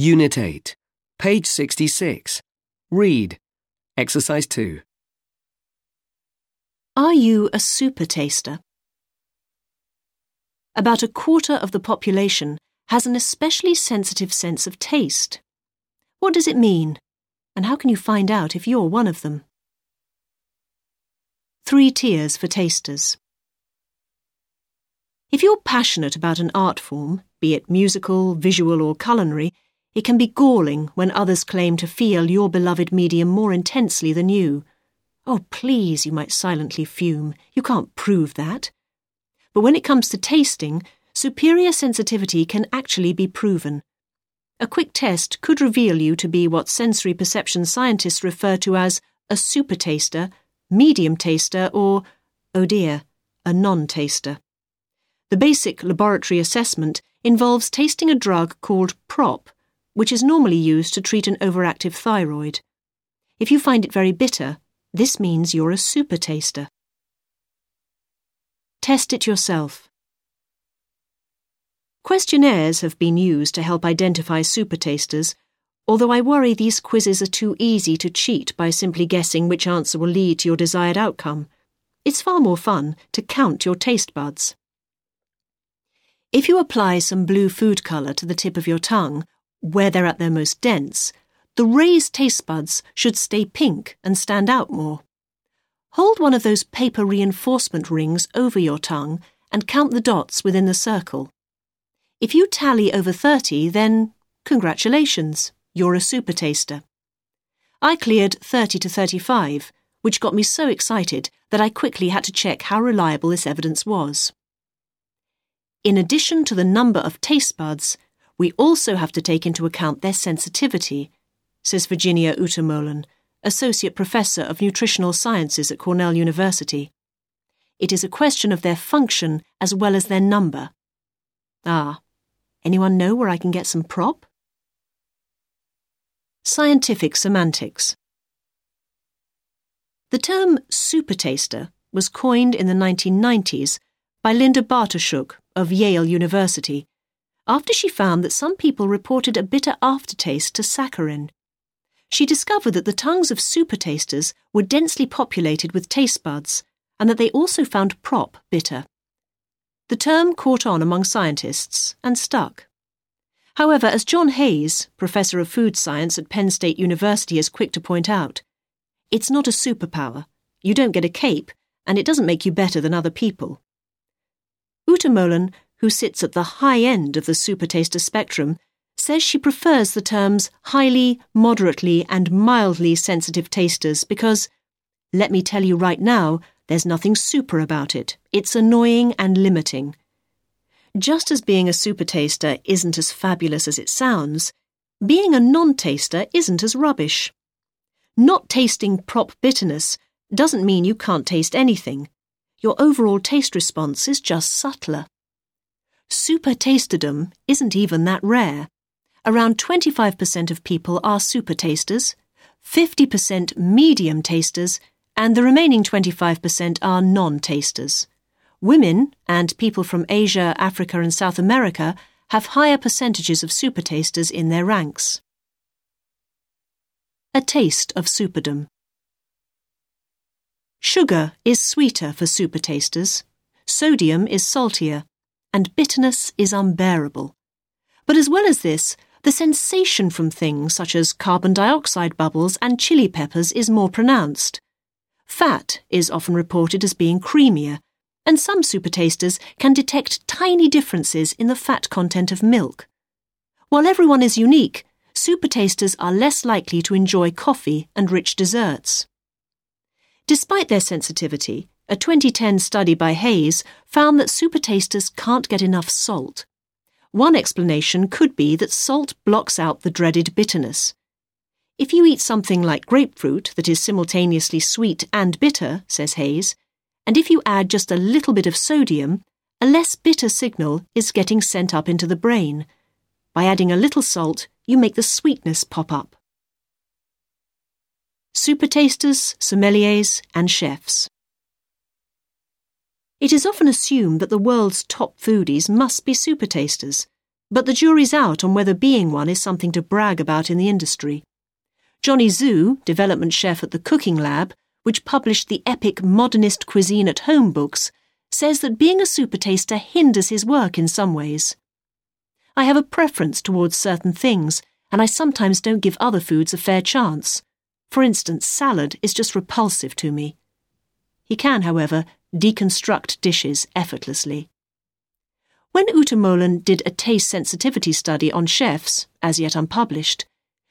Unit 8, page 66. Read. Exercise 2. Are you a super taster? About a quarter of the population has an especially sensitive sense of taste. What does it mean? And how can you find out if you're one of them? Three tiers for tasters. If you're passionate about an art form, be it musical, visual, or culinary, it can be galling when others claim to feel your beloved medium more intensely than you. Oh, please, you might silently fume. You can't prove that. But when it comes to tasting, superior sensitivity can actually be proven. A quick test could reveal you to be what sensory perception scientists refer to as a super taster, medium taster, or, oh dear, a non taster. The basic laboratory assessment involves tasting a drug called PROP, which is normally used to treat an overactive thyroid. If you find it very bitter, this means you're a super taster. Test it yourself. Questionnaires have been used to help identify super tasters, although I worry these quizzes are too easy to cheat by simply guessing which answer will lead to your desired outcome. It's far more fun to count your taste buds. If you apply some blue food colour to the tip of your tongue, where they're at their most dense, the raised taste buds should stay pink and stand out more. Hold one of those paper reinforcement rings over your tongue and count the dots within the circle. If you tally over 30, then congratulations, you're a super taster. I cleared 30 to 35, which got me so excited that I quickly had to check how reliable this evidence was. In addition to the number of taste buds, we also have to take into account their sensitivity, says Virginia Utermohlen, Associate Professor of Nutritional Sciences at Cornell University. It is a question of their function as well as their number. Ah, anyone know where I can get some prop? Scientific semantics. The term supertaster was coined in the 1990s by Linda Bartoshuk of Yale University after she found that some people reported a bitter aftertaste to saccharin. She discovered that the tongues of super tasters were densely populated with taste buds and that they also found prop bitter. The term caught on among scientists and stuck. However, as John Hayes, professor of food science at Penn State University, is quick to point out, it's not a superpower. You don't get a cape, and it doesn't make you better than other people. Utermohlen, who sits at the high end of the supertaster spectrum, says she prefers the terms highly, moderately, and mildly sensitive tasters because, let me tell you right now, there's nothing super about it. It's annoying and limiting. Just as being a super taster isn't as fabulous as it sounds, being a non taster isn't as rubbish. Not tasting prop bitterness doesn't mean you can't taste anything your overall taste response is just subtler. Super tasterdom isn't even that rare. Around 25% of people are super tasters, 50% medium tasters, and the remaining 25% are non tasters. Women and people from Asia, Africa, and South America have higher percentages of super tasters in their ranks. A taste of superdom. Sugar is sweeter for supertasters, sodium is saltier, and bitterness is unbearable. But as well as this, the sensation from things such as carbon dioxide bubbles and chili peppers is more pronounced. Fat is often reported as being creamier, and some supertasters can detect tiny differences in the fat content of milk. While everyone is unique, supertasters are less likely to enjoy coffee and rich desserts. Despite their sensitivity, a 2010 study by Hayes found that supertasters can't get enough salt. One explanation could be that salt blocks out the dreaded bitterness. If you eat something like grapefruit that is simultaneously sweet and bitter, says Hayes, and if you add just a little bit of sodium, a less bitter signal is getting sent up into the brain. By adding a little salt, you make the sweetness pop up supertasters, sommeliers, and chefs. It is often assumed that the world's top foodies must be super tasters, But the jury's out on whether being one is something to brag about in the industry. Johnny Zhu, development chef at the Cooking Lab, which published the epic Modernist Cuisine at Home books, says that being a super taster hinders his work in some ways. I have a preference towards certain things, and I sometimes don't give other foods a fair chance. For instance, salad is just repulsive to me. He can, however, deconstruct dishes effortlessly. When Utermohlen did a taste sensitivity study on chefs, as yet unpublished,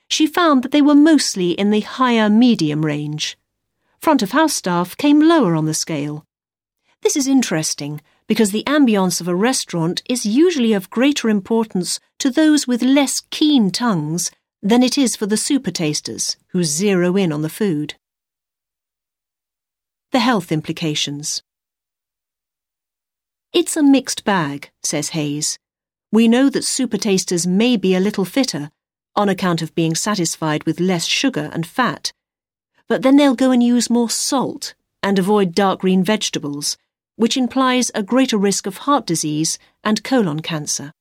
she found that they were mostly in the higher medium range. Front of house staff came lower on the scale. This is interesting because the ambience of a restaurant is usually of greater importance to those with less keen tongues than it is for the super tasters who zero in on the food. The health implications. It's a mixed bag, says Hayes. We know that super tasters may be a little fitter, on account of being satisfied with less sugar and fat, but then they'll go and use more salt and avoid dark green vegetables, which implies a greater risk of heart disease and colon cancer.